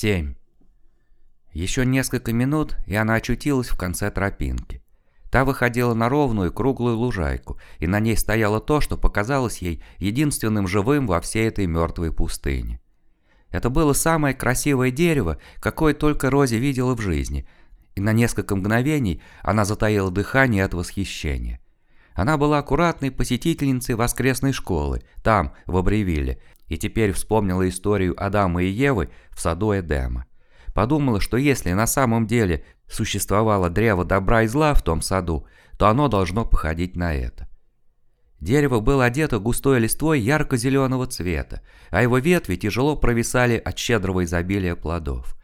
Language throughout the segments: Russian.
7. Еще несколько минут, и она очутилась в конце тропинки. Та выходила на ровную круглую лужайку, и на ней стояло то, что показалось ей единственным живым во всей этой мертвой пустыне. Это было самое красивое дерево, какое только Рози видела в жизни, и на несколько мгновений она затаила дыхание от восхищения. Она была аккуратной посетительницей воскресной школы, там, в Абревилле, и теперь вспомнила историю Адама и Евы в саду Эдема. Подумала, что если на самом деле существовало древо добра и зла в том саду, то оно должно походить на это. Дерево было одето густой листвой ярко-зеленого цвета, а его ветви тяжело провисали от щедрого изобилия плодов.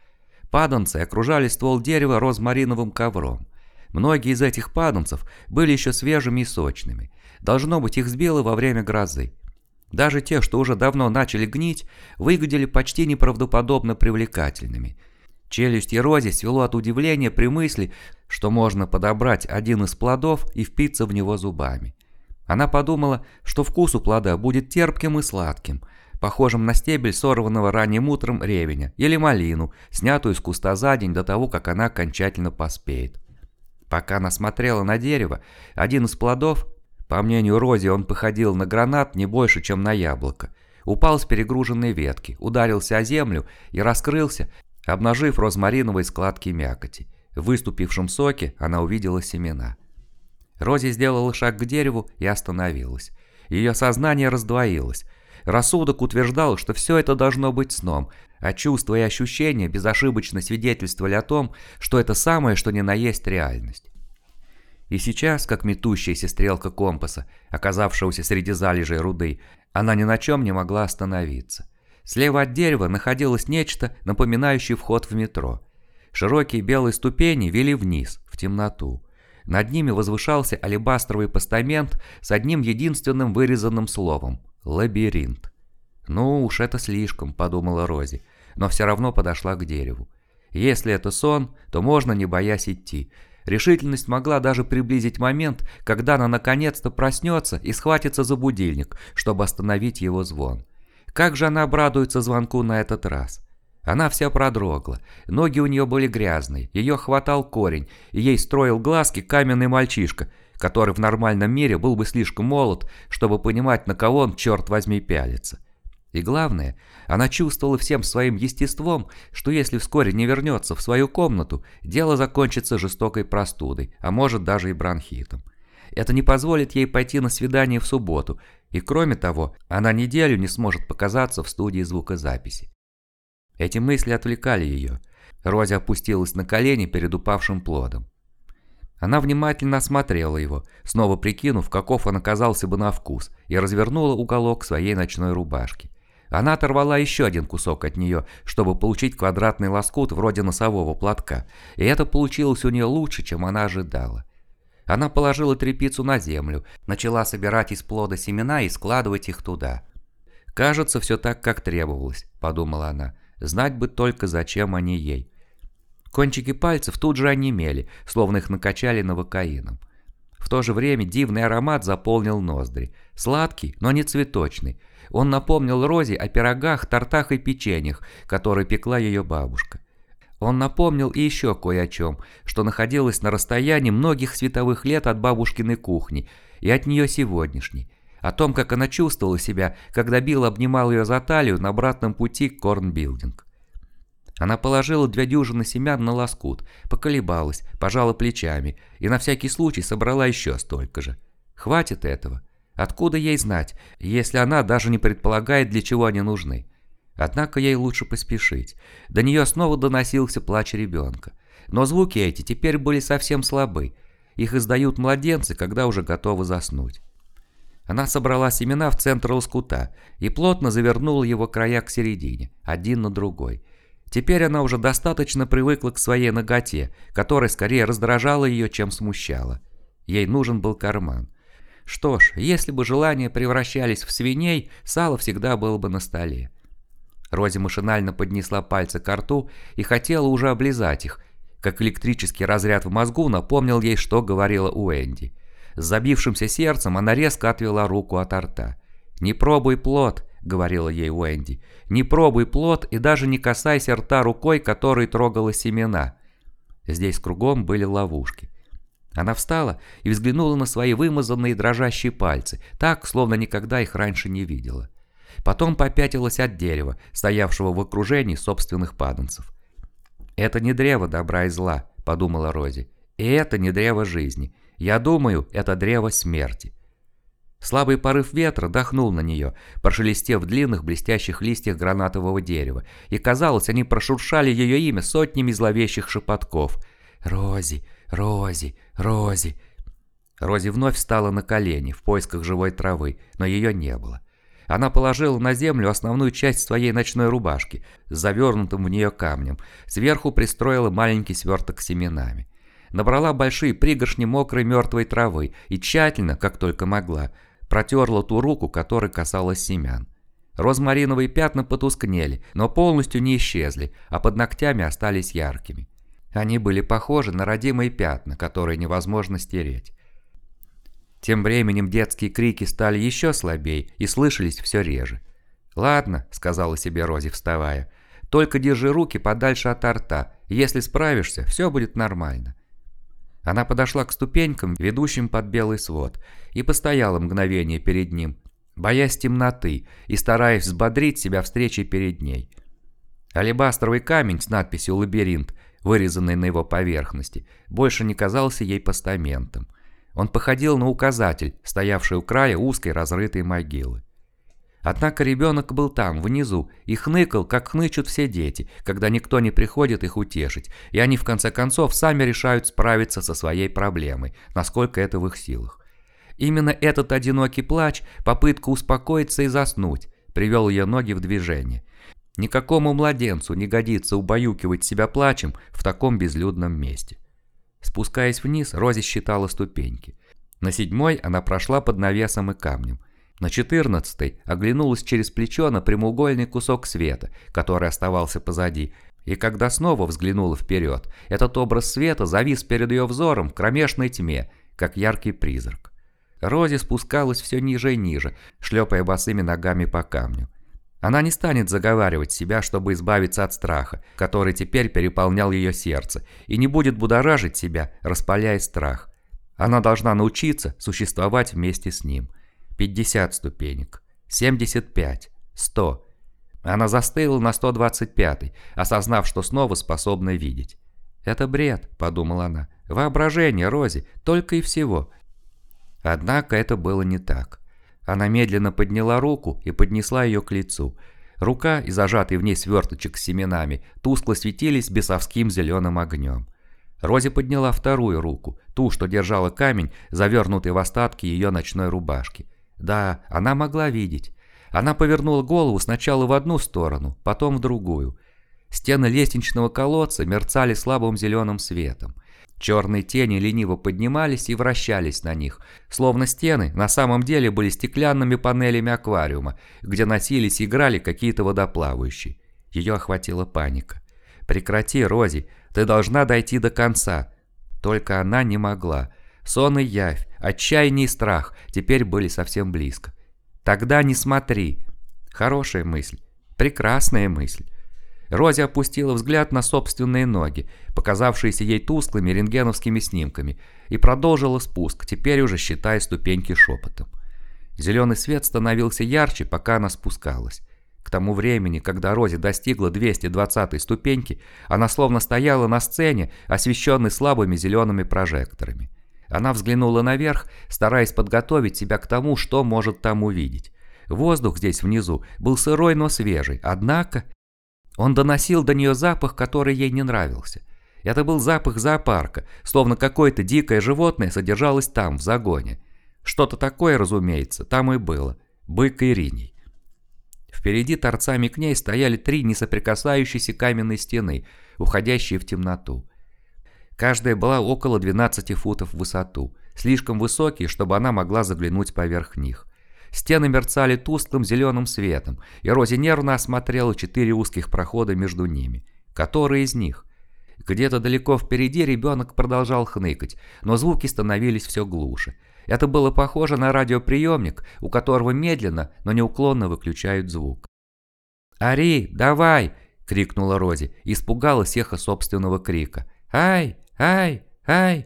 Паданцы окружали ствол дерева розмариновым ковром. Многие из этих паданцев были еще свежими и сочными. Должно быть, их сбило во время грозы. Даже те, что уже давно начали гнить, выглядели почти неправдоподобно привлекательными. Челюсть Рози свело от удивления при мысли, что можно подобрать один из плодов и впиться в него зубами. Она подумала, что вкус у плода будет терпким и сладким, похожим на стебель сорванного ранним утром ревеня или малину, снятую из куста за день до того, как она окончательно поспеет. Пока она смотрела на дерево, один из плодов, по мнению Рози, он походил на гранат не больше, чем на яблоко. Упал с перегруженной ветки, ударился о землю и раскрылся, обнажив розмариновые складки мякоти. В выступившем соке она увидела семена. Рози сделала шаг к дереву и остановилась. Ее сознание раздвоилось. Рассудок утверждал, что все это должно быть сном, а чувства и ощущения безошибочно свидетельствовали о том, что это самое, что ни на есть реальность. И сейчас, как метущаяся стрелка компаса, оказавшегося среди залежей руды, она ни на чем не могла остановиться. Слева от дерева находилось нечто, напоминающее вход в метро. Широкие белые ступени вели вниз, в темноту. Над ними возвышался алебастровый постамент с одним единственным вырезанным словом – «Лабиринт». «Ну уж это слишком», – подумала Рози, но все равно подошла к дереву. Если это сон, то можно не боясь идти – Решительность могла даже приблизить момент, когда она наконец-то проснется и схватится за будильник, чтобы остановить его звон. Как же она обрадуется звонку на этот раз? Она вся продрогла, ноги у нее были грязные, ее хватал корень, и ей строил глазки каменный мальчишка, который в нормальном мире был бы слишком молод, чтобы понимать, на кого он, черт возьми, пялится. И главное, она чувствовала всем своим естеством, что если вскоре не вернется в свою комнату, дело закончится жестокой простудой, а может даже и бронхитом. Это не позволит ей пойти на свидание в субботу, и кроме того, она неделю не сможет показаться в студии звукозаписи. Эти мысли отвлекали ее. Рози опустилась на колени перед упавшим плодом. Она внимательно осмотрела его, снова прикинув, каков он оказался бы на вкус, и развернула уголок своей ночной рубашки. Она оторвала еще один кусок от нее, чтобы получить квадратный лоскут вроде носового платка, и это получилось у нее лучше, чем она ожидала. Она положила трепицу на землю, начала собирать из плода семена и складывать их туда. «Кажется, все так, как требовалось», – подумала она. «Знать бы только, зачем они ей». Кончики пальцев тут же онемели, словно их накачали новокаином. В то же время дивный аромат заполнил ноздри. Сладкий, но не цветочный. Он напомнил Розе о пирогах, тортах и печеньях, которые пекла ее бабушка. Он напомнил и еще кое о чем, что находилось на расстоянии многих световых лет от бабушкиной кухни и от нее сегодняшней. О том, как она чувствовала себя, когда Билл обнимал ее за талию на обратном пути к Корнбилдинг. Она положила две дюжины семян на лоскут, поколебалась, пожала плечами и на всякий случай собрала еще столько же. Хватит этого. Откуда ей знать, если она даже не предполагает, для чего они нужны? Однако ей лучше поспешить. До нее снова доносился плач ребенка. Но звуки эти теперь были совсем слабы. Их издают младенцы, когда уже готовы заснуть. Она собрала семена в центр лоскута и плотно завернула его края к середине, один на другой. Теперь она уже достаточно привыкла к своей ноготе, которая скорее раздражала ее, чем смущала. Ей нужен был карман. Что ж, если бы желания превращались в свиней, сало всегда было бы на столе. Рози машинально поднесла пальцы к рту и хотела уже облизать их, как электрический разряд в мозгу напомнил ей, что говорила Уэнди. С забившимся сердцем она резко отвела руку от рта. «Не пробуй плод», — говорила ей Уэнди. «Не пробуй плод и даже не касайся рта рукой, которой трогала семена». Здесь кругом были ловушки. Она встала и взглянула на свои вымазанные дрожащие пальцы, так, словно никогда их раньше не видела. Потом попятилась от дерева, стоявшего в окружении собственных паданцев. «Это не древо добра и зла», — подумала Рози. «И это не древо жизни. Я думаю, это древо смерти». Слабый порыв ветра дохнул на нее, прошелестев длинных блестящих листьях гранатового дерева, и казалось, они прошуршали ее имя сотнями зловещих шепотков. «Рози, Рози, Рози!» Рози вновь встала на колени в поисках живой травы, но ее не было. Она положила на землю основную часть своей ночной рубашки с завернутым в нее камнем, сверху пристроила маленький сверток с семенами. Набрала большие пригоршни мокрой мертвой травы и тщательно, как только могла, протерла ту руку, которой касалась семян. Розмариновые пятна потускнели, но полностью не исчезли, а под ногтями остались яркими. Они были похожи на родимые пятна, которые невозможно стереть. Тем временем детские крики стали еще слабее и слышались все реже. «Ладно», — сказала себе Рози, вставая, — «только держи руки подальше от рта. Если справишься, все будет нормально». Она подошла к ступенькам, ведущим под белый свод, и постояла мгновение перед ним, боясь темноты и стараясь взбодрить себя встречей перед ней. Алебастровый камень с надписью «Лабиринт», вырезанный на его поверхности, больше не казался ей постаментом. Он походил на указатель, стоявший у края узкой разрытой могилы. Однако ребенок был там, внизу, и хныкал, как хнычут все дети, когда никто не приходит их утешить, и они в конце концов сами решают справиться со своей проблемой, насколько это в их силах. Именно этот одинокий плач, попытка успокоиться и заснуть, привел ее ноги в движение. Никакому младенцу не годится убаюкивать себя плачем в таком безлюдном месте. Спускаясь вниз, Рози считала ступеньки. На седьмой она прошла под навесом и камнем. На четырнадцатой оглянулась через плечо на прямоугольный кусок света, который оставался позади, и когда снова взглянула вперед, этот образ света завис перед ее взором в кромешной тьме, как яркий призрак. Рози спускалась все ниже и ниже, шлепая босыми ногами по камню. Она не станет заговаривать себя, чтобы избавиться от страха, который теперь переполнял ее сердце, и не будет будоражить себя, распаляя страх. Она должна научиться существовать вместе с ним. 50 ступенек, 75, 100. Она застыла на 125, осознав, что снова способна видеть. «Это бред», — подумала она. «Воображение, Рози, только и всего». Однако это было не так. Она медленно подняла руку и поднесла ее к лицу. Рука и зажатый в ней сверточек с семенами тускло светились бесовским зеленым огнем. Рози подняла вторую руку, ту, что держала камень, завернутый в остатки ее ночной рубашки. Да, она могла видеть. Она повернула голову сначала в одну сторону, потом в другую. Стены лестничного колодца мерцали слабым зеленым светом. Черные тени лениво поднимались и вращались на них, словно стены на самом деле были стеклянными панелями аквариума, где носились и играли какие-то водоплавающие. Ее охватила паника. «Прекрати, Рози, ты должна дойти до конца». Только она не могла. Сон и явь, отчаяние и страх теперь были совсем близко. Тогда не смотри. Хорошая мысль. Прекрасная мысль. Рози опустила взгляд на собственные ноги, показавшиеся ей тусклыми рентгеновскими снимками, и продолжила спуск, теперь уже считая ступеньки шепотом. Зеленый свет становился ярче, пока она спускалась. К тому времени, когда Рози достигла 220-й ступеньки, она словно стояла на сцене, освещенной слабыми зелеными прожекторами. Она взглянула наверх, стараясь подготовить себя к тому, что может там увидеть. Воздух здесь внизу был сырой, но свежий, однако... Он доносил до нее запах, который ей не нравился. Это был запах зоопарка, словно какое-то дикое животное содержалось там, в загоне. Что-то такое, разумеется, там и было. Бык и риней. Впереди торцами к ней стояли три несоприкасающиеся каменные стены, уходящие в темноту. Каждая была около 12 футов в высоту, слишком высокие, чтобы она могла заглянуть поверх них. Стены мерцали тусклым зеленым светом, и Рози нервно осмотрела четыре узких прохода между ними. Который из них? Где-то далеко впереди ребенок продолжал хныкать, но звуки становились все глуше. Это было похоже на радиоприемник, у которого медленно, но неуклонно выключают звук. «Ари, давай!» – крикнула Рози, испугалась эхо собственного крика. «Ай! Ай! Ай!»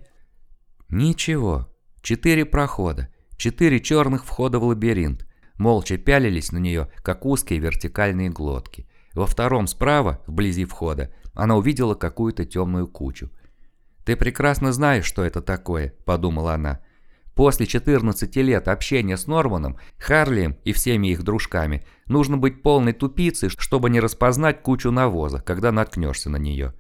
Ничего. Четыре прохода, четыре черных входа в лабиринт. Молча пялились на нее, как узкие вертикальные глотки. Во втором справа, вблизи входа, она увидела какую-то темную кучу. «Ты прекрасно знаешь, что это такое», – подумала она. После 14 лет общения с Норманом, Харлием и всеми их дружками нужно быть полной тупицей, чтобы не распознать кучу навоза, когда наткнешься на нее.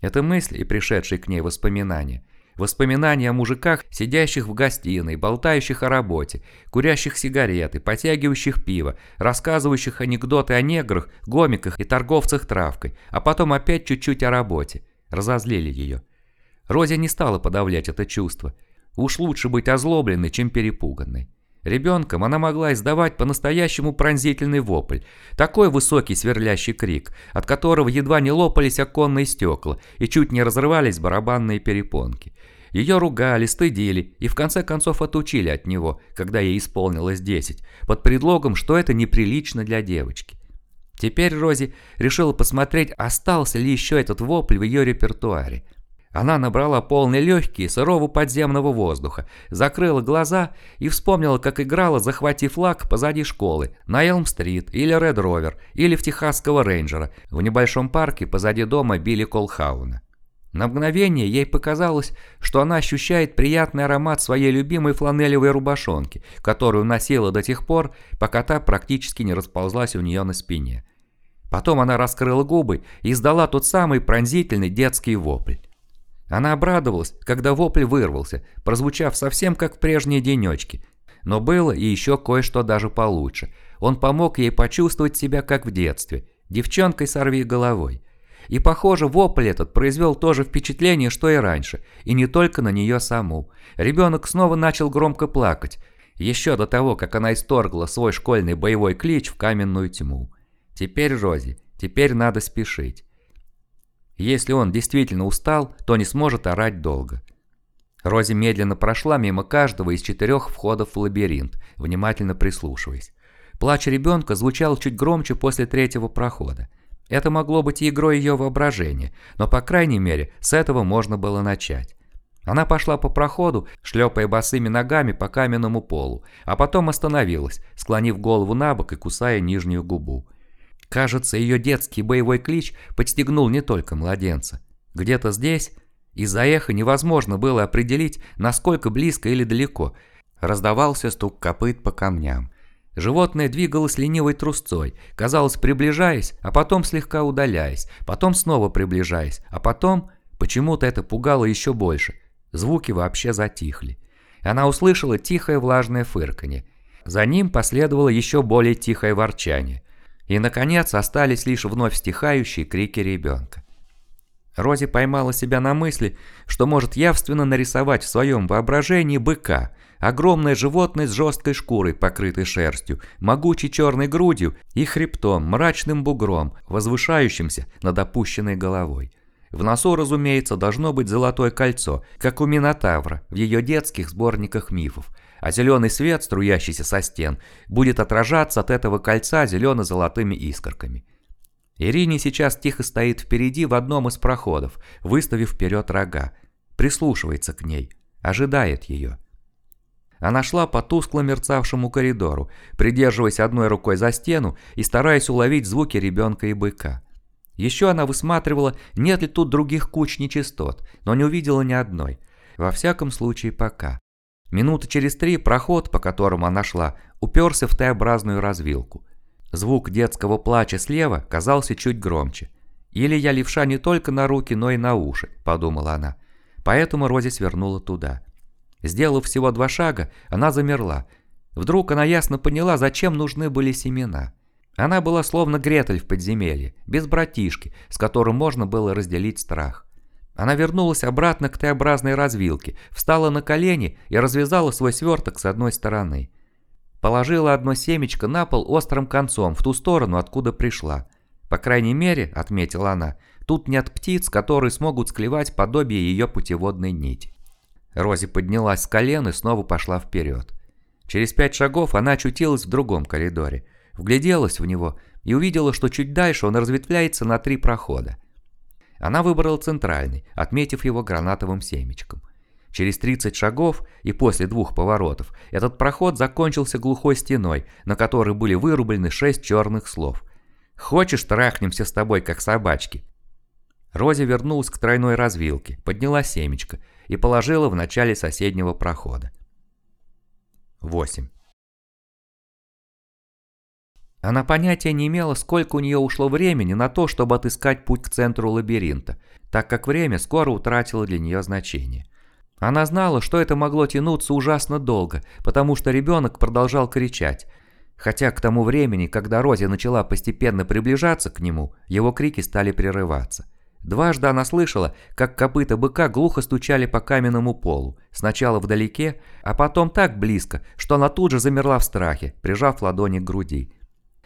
Это мысль и пришедшие к ней воспоминания. Воспоминания о мужиках, сидящих в гостиной, болтающих о работе, курящих сигареты, потягивающих пиво, рассказывающих анекдоты о неграх, гомиках и торговцах травкой, а потом опять чуть-чуть о работе. Разозлили ее. Рози не стала подавлять это чувство. Уж лучше быть озлобленной, чем перепуганной. Ребенком она могла издавать по-настоящему пронзительный вопль, такой высокий сверлящий крик, от которого едва не лопались оконные стекла и чуть не разрывались барабанные перепонки. Ее ругали, стыдили и в конце концов отучили от него, когда ей исполнилось 10, под предлогом, что это неприлично для девочки. Теперь Рози решила посмотреть, остался ли еще этот вопль в ее репертуаре. Она набрала полные легкие сырого подземного воздуха, закрыла глаза и вспомнила, как играла, захватив флаг позади школы, на Элм-стрит или Ред Ровер, или в Техасского рейнджера, в небольшом парке позади дома Билли Колхауна. На мгновение ей показалось, что она ощущает приятный аромат своей любимой фланелевой рубашонки, которую носила до тех пор, пока та практически не расползлась у нее на спине. Потом она раскрыла губы и издала тот самый пронзительный детский вопль. Она обрадовалась, когда вопль вырвался, прозвучав совсем как в прежние денечки. Но было и еще кое-что даже получше. Он помог ей почувствовать себя как в детстве, девчонкой сорви головой. И похоже, вопль этот произвел то же впечатление, что и раньше, и не только на нее саму. Ребенок снова начал громко плакать, еще до того, как она исторгла свой школьный боевой клич в каменную тьму. Теперь Рози, теперь надо спешить. Если он действительно устал, то не сможет орать долго. Рози медленно прошла мимо каждого из четырех входов в лабиринт, внимательно прислушиваясь. Плач ребенка звучал чуть громче после третьего прохода. Это могло быть игрой ее воображения, но по крайней мере с этого можно было начать. Она пошла по проходу, шлепая босыми ногами по каменному полу, а потом остановилась, склонив голову на бок и кусая нижнюю губу. Кажется, ее детский боевой клич подстегнул не только младенца. Где-то здесь, из-за эха невозможно было определить, насколько близко или далеко, раздавался стук копыт по камням. Животное двигалось ленивой трусцой, казалось приближаясь, а потом слегка удаляясь, потом снова приближаясь, а потом почему-то это пугало еще больше. Звуки вообще затихли. Она услышала тихое влажное фырканье. За ним последовало еще более тихое ворчание. И, наконец, остались лишь вновь стихающие крики ребенка. Рози поймала себя на мысли, что может явственно нарисовать в своем воображении быка, огромное животное с жесткой шкурой, покрытой шерстью, могучей черной грудью и хребтом, мрачным бугром, возвышающимся над опущенной головой. В носу, разумеется, должно быть золотое кольцо, как у Минотавра в ее детских сборниках мифов, а зеленый свет, струящийся со стен, будет отражаться от этого кольца зелено-золотыми искорками. Ирине сейчас тихо стоит впереди в одном из проходов, выставив вперед рога, прислушивается к ней, ожидает ее. Она шла по тускло мерцавшему коридору, придерживаясь одной рукой за стену и стараясь уловить звуки ребенка и быка. Еще она высматривала, нет ли тут других куч нечистот, но не увидела ни одной. Во всяком случае, пока. Минуты через три проход, по которому она шла, уперся в Т-образную развилку. Звук детского плача слева казался чуть громче. «Или я левша не только на руки, но и на уши», – подумала она. Поэтому Рози свернула туда. Сделав всего два шага, она замерла. Вдруг она ясно поняла, зачем нужны были семена. Она была словно Гретель в подземелье, без братишки, с которым можно было разделить страх. Она вернулась обратно к Т-образной развилке, встала на колени и развязала свой сверток с одной стороны. Положила одно семечко на пол острым концом в ту сторону, откуда пришла. По крайней мере, отметила она, тут нет птиц, которые смогут склевать подобие ее путеводной нити. Рози поднялась с колен и снова пошла вперед. Через пять шагов она очутилась в другом коридоре, вгляделась в него и увидела, что чуть дальше он разветвляется на три прохода. Она выбрала центральный, отметив его гранатовым семечком. Через 30 шагов и после двух поворотов этот проход закончился глухой стеной, на которой были вырублены шесть черных слов. «Хочешь, трахнемся с тобой, как собачки?» Рози вернулась к тройной развилке, подняла семечко и положила в начале соседнего прохода. 8. Она понятия не имела, сколько у нее ушло времени на то, чтобы отыскать путь к центру лабиринта, так как время скоро утратило для нее значение. Она знала, что это могло тянуться ужасно долго, потому что ребенок продолжал кричать. Хотя к тому времени, когда Рози начала постепенно приближаться к нему, его крики стали прерываться. Дважды она слышала, как копыта быка глухо стучали по каменному полу, сначала вдалеке, а потом так близко, что она тут же замерла в страхе, прижав ладони к груди.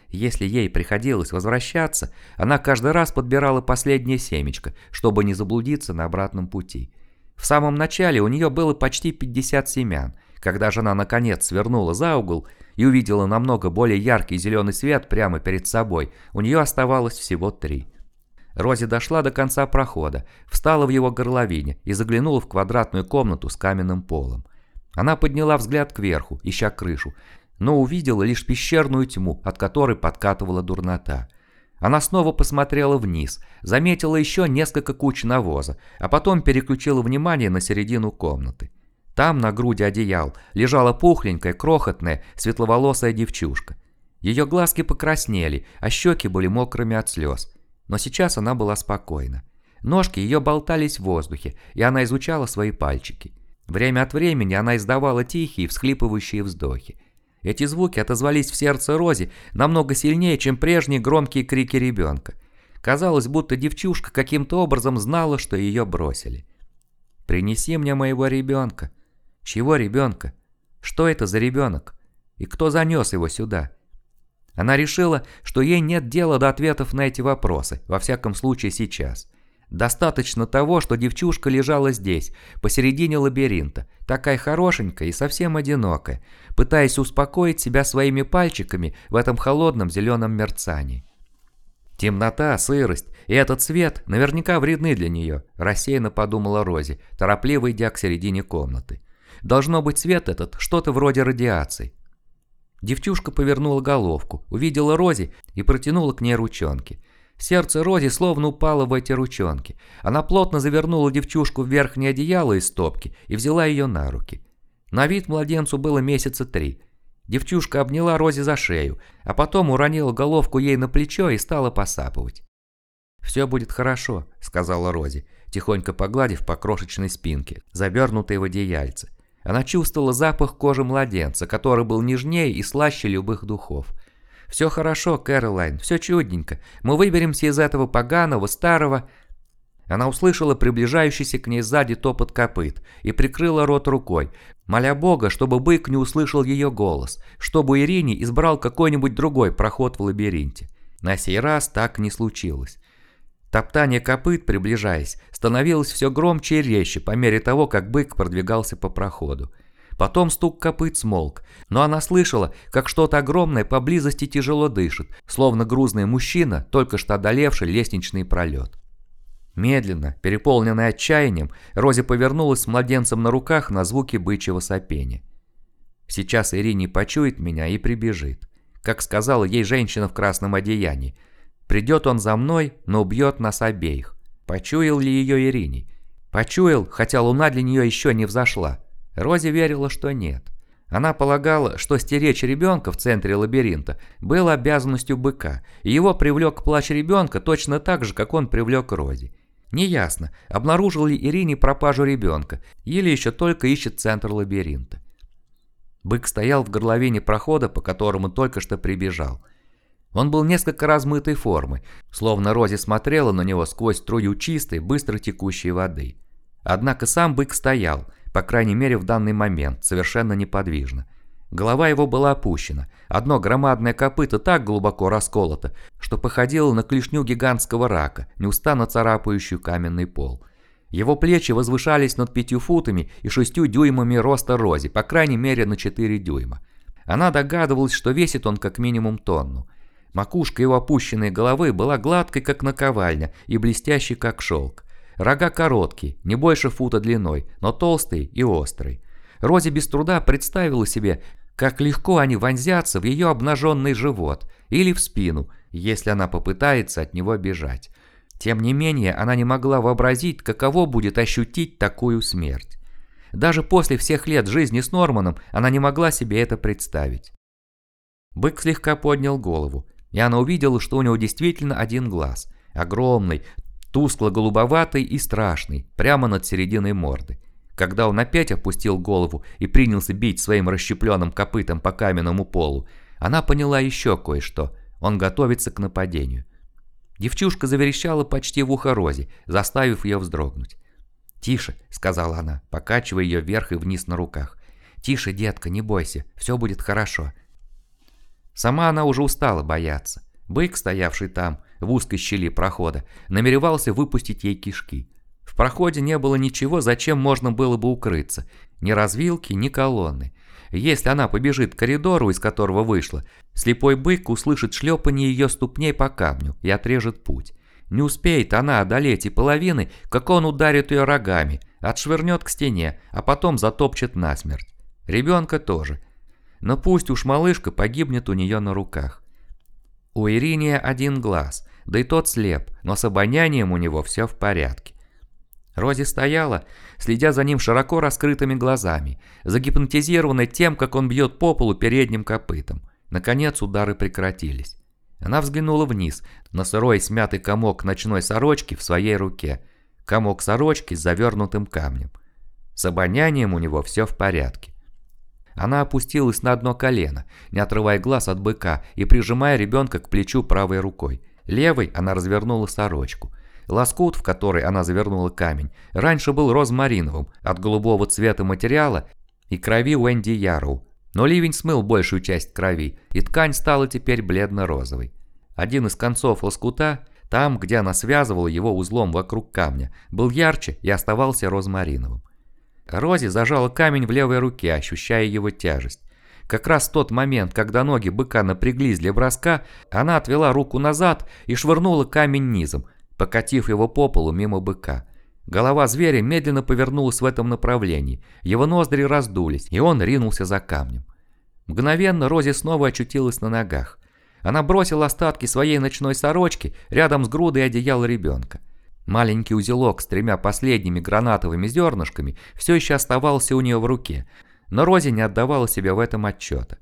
Если ей приходилось возвращаться, она каждый раз подбирала последнее семечко, чтобы не заблудиться на обратном пути. В самом начале у нее было почти 50 семян. Когда жена наконец свернула за угол и увидела намного более яркий зеленый свет прямо перед собой, у нее оставалось всего три. Рози дошла до конца прохода, встала в его горловине и заглянула в квадратную комнату с каменным полом. Она подняла взгляд кверху, ища крышу, но увидела лишь пещерную тьму, от которой подкатывала дурнота. Она снова посмотрела вниз, заметила еще несколько куч навоза, а потом переключила внимание на середину комнаты. Там, на груди одеял, лежала пухленькая, крохотная, светловолосая девчушка. Ее глазки покраснели, а щеки были мокрыми от слез. Но сейчас она была спокойна. Ножки ее болтались в воздухе, и она изучала свои пальчики. Время от времени она издавала тихие, всхлипывающие вздохи. Эти звуки отозвались в сердце Рози намного сильнее, чем прежние громкие крики ребенка. Казалось, будто девчушка каким-то образом знала, что ее бросили. «Принеси мне моего ребенка». «Чего ребенка? Что это за ребенок? И кто занес его сюда?» Она решила, что ей нет дела до ответов на эти вопросы, во всяком случае сейчас. Достаточно того, что девчушка лежала здесь, посередине лабиринта, такая хорошенькая и совсем одинокая, пытаясь успокоить себя своими пальчиками в этом холодном зеленом мерцании. Темнота, сырость и этот свет наверняка вредны для нее, рассеянно подумала Рози, торопливо идя к середине комнаты. Должно быть свет этот что-то вроде радиации. Девчушка повернула головку, увидела Рози и протянула к ней ручонки – Сердце Рози словно упало в эти ручонки. Она плотно завернула девчушку в верхнее одеяло из стопки и взяла ее на руки. На вид младенцу было месяца три. Девчушка обняла Рози за шею, а потом уронила головку ей на плечо и стала посапывать. «Все будет хорошо», — сказала Рози, тихонько погладив по крошечной спинке, завернутой в одеяльце. Она чувствовала запах кожи младенца, который был нежнее и слаще любых духов. «Все хорошо, Кэролайн, все чудненько. Мы выберемся из этого поганого, старого...» Она услышала приближающийся к ней сзади топот копыт и прикрыла рот рукой, моля Бога, чтобы бык не услышал ее голос, чтобы Ирине избрал какой-нибудь другой проход в лабиринте. На сей раз так не случилось. Топтание копыт, приближаясь, становилось все громче и резче по мере того, как бык продвигался по проходу. Потом стук копыт смолк, но она слышала, как что-то огромное поблизости тяжело дышит, словно грузный мужчина, только что одолевший лестничный пролет. Медленно, переполненная отчаянием, Рози повернулась с младенцем на руках на звуки бычьего сопения. Сейчас Ирине почует меня и прибежит. Как сказала ей женщина в красном одеянии. Придет он за мной, но убьет нас обеих. Почуял ли ее Ирине? Почуял, хотя луна для нее еще не взошла. Рози верила, что нет. Она полагала, что стеречь ребенка в центре лабиринта было обязанностью быка, и его привлек плач ребенка точно так же, как он привлек Рози. Неясно, обнаружил ли Ирине пропажу ребенка, или еще только ищет центр лабиринта. Бык стоял в горловине прохода, по которому только что прибежал. Он был несколько размытой формы, словно Рози смотрела на него сквозь струю чистой, быстро текущей воды. Однако сам бык стоял – по крайней мере в данный момент, совершенно неподвижно. Голова его была опущена, одно громадное копыто так глубоко расколото, что походило на клешню гигантского рака, неустанно царапающую каменный пол. Его плечи возвышались над пятью футами и шестью дюймами роста Рози, по крайней мере на четыре дюйма. Она догадывалась, что весит он как минимум тонну. Макушка его опущенной головы была гладкой, как наковальня, и блестящей, как шелк. Рога короткие, не больше фута длиной, но толстые и острые. Рози без труда представила себе, как легко они вонзятся в ее обнаженный живот или в спину, если она попытается от него бежать. Тем не менее, она не могла вообразить, каково будет ощутить такую смерть. Даже после всех лет жизни с Норманом она не могла себе это представить. Бык слегка поднял голову, и она увидела, что у него действительно один глаз, огромный, тускло-голубоватый и страшный, прямо над серединой морды. Когда он опять опустил голову и принялся бить своим расщепленным копытом по каменному полу, она поняла еще кое-что. Он готовится к нападению. Девчушка заверещала почти в ухо Розе, заставив ее вздрогнуть. «Тише», — сказала она, покачивая ее вверх и вниз на руках. «Тише, детка, не бойся, все будет хорошо». Сама она уже устала бояться. Бык, стоявший там, в узкой щели прохода, намеревался выпустить ей кишки. В проходе не было ничего, зачем можно было бы укрыться. Ни развилки, ни колонны. Если она побежит к коридору, из которого вышла, слепой бык услышит шлепание ее ступней по камню и отрежет путь. Не успеет она одолеть и половины, как он ударит ее рогами, отшвырнет к стене, а потом затопчет насмерть. Ребенка тоже. Но пусть уж малышка погибнет у нее на руках. У Ириния один глаз, да и тот слеп, но с обонянием у него все в порядке. Рози стояла, следя за ним широко раскрытыми глазами, загипнотизированной тем, как он бьет по полу передним копытом. Наконец удары прекратились. Она взглянула вниз, на сырой смятый комок ночной сорочки в своей руке. Комок сорочки с завернутым камнем. С обонянием у него все в порядке. Она опустилась на одно колено, не отрывая глаз от быка и прижимая ребенка к плечу правой рукой. Левой она развернула сорочку – Лоскут, в который она завернула камень, раньше был розмариновым, от голубого цвета материала и крови Уэнди Ярроу. Но ливень смыл большую часть крови, и ткань стала теперь бледно-розовой. Один из концов лоскута, там, где она связывала его узлом вокруг камня, был ярче и оставался розмариновым. Рози зажала камень в левой руке, ощущая его тяжесть. Как раз в тот момент, когда ноги быка напряглись для броска, она отвела руку назад и швырнула камень низом, покатив его по полу мимо быка. Голова зверя медленно повернулась в этом направлении, его ноздри раздулись, и он ринулся за камнем. Мгновенно Рози снова очутилась на ногах. Она бросила остатки своей ночной сорочки рядом с грудой одеяла ребенка. Маленький узелок с тремя последними гранатовыми зернышками все еще оставался у нее в руке, но Рози не отдавала себе в этом отчета.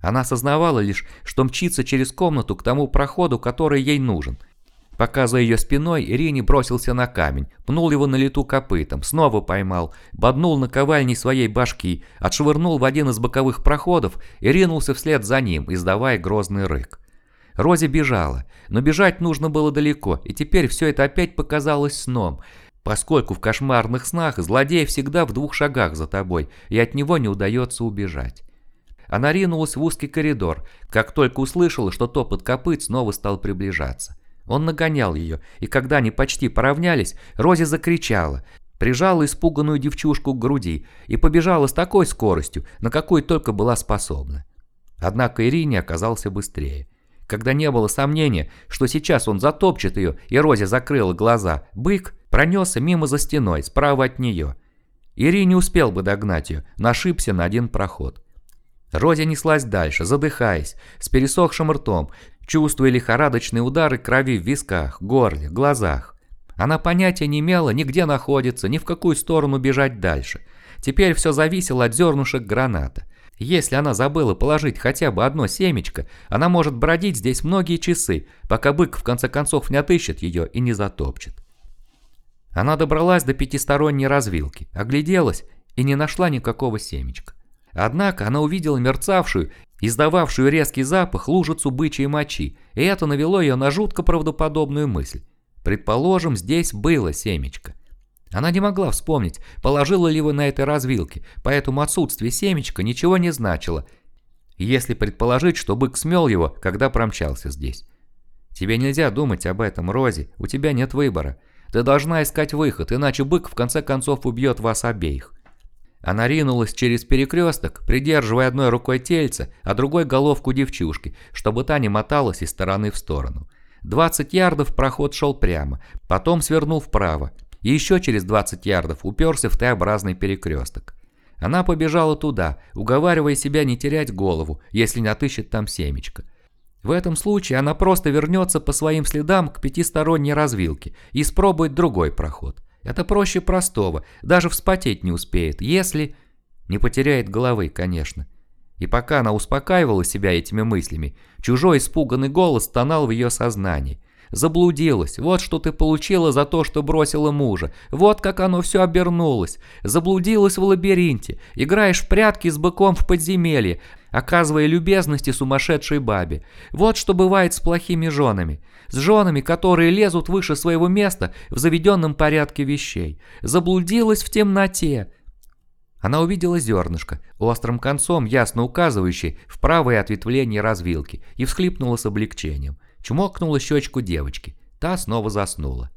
Она осознавала лишь, что мчится через комнату к тому проходу, который ей нужен – Пока за ее спиной Ирини бросился на камень, пнул его на лету копытом, снова поймал, боднул на ковальни своей башки, отшвырнул в один из боковых проходов и ринулся вслед за ним, издавая грозный рык. Рози бежала, но бежать нужно было далеко, и теперь все это опять показалось сном, поскольку в кошмарных снах злодей всегда в двух шагах за тобой, и от него не удается убежать. Она ринулась в узкий коридор, как только услышала, что топот копыт снова стал приближаться. Он нагонял ее, и когда они почти поравнялись, Рози закричала, прижала испуганную девчушку к груди и побежала с такой скоростью, на какой только была способна. Однако Ирине оказался быстрее. Когда не было сомнения, что сейчас он затопчет ее, и Рози закрыла глаза, бык пронесся мимо за стеной, справа от нее. Ирине успел бы догнать ее, нашибся на один проход. Рози неслась дальше, задыхаясь, с пересохшим ртом, чувствуя лихорадочные удары крови в висках, горле, глазах. Она понятия не имела, ни где находится, ни в какую сторону бежать дальше. Теперь все зависело от зернышек граната. Если она забыла положить хотя бы одно семечко, она может бродить здесь многие часы, пока бык в конце концов не отыщет ее и не затопчет. Она добралась до пятисторонней развилки, огляделась и не нашла никакого семечка. Однако она увидела мерцавшую издававшую резкий запах лужицу бычьей мочи, и это навело ее на жутко правдоподобную мысль. Предположим, здесь было семечко. Она не могла вспомнить, положила ли вы на этой развилке, поэтому отсутствие семечка ничего не значило, если предположить, что бык смел его, когда промчался здесь. Тебе нельзя думать об этом, Рози, у тебя нет выбора. Ты должна искать выход, иначе бык в конце концов убьет вас обеих». Она ринулась через перекресток, придерживая одной рукой тельце, а другой головку девчушки, чтобы та не моталась из стороны в сторону. 20 ярдов проход шел прямо, потом свернул вправо, и еще через 20 ярдов уперся в Т-образный перекресток. Она побежала туда, уговаривая себя не терять голову, если не отыщет там семечко. В этом случае она просто вернется по своим следам к пятисторонней развилке и спробует другой проход. Это проще простого, даже вспотеть не успеет, если... Не потеряет головы, конечно. И пока она успокаивала себя этими мыслями, чужой испуганный голос стонал в ее сознании. Заблудилась, вот что ты получила за то, что бросила мужа, вот как оно все обернулось. Заблудилась в лабиринте, играешь в прятки с быком в подземелье, оказывая любезности сумасшедшей бабе. Вот что бывает с плохими женами. С женами, которые лезут выше своего места в заведенном порядке вещей. Заблудилась в темноте. Она увидела зернышко, острым концом ясно указывающее в правое ответвление развилки, и всхлипнула с облегчением. Чмокнула щечку девочки. Та снова заснула.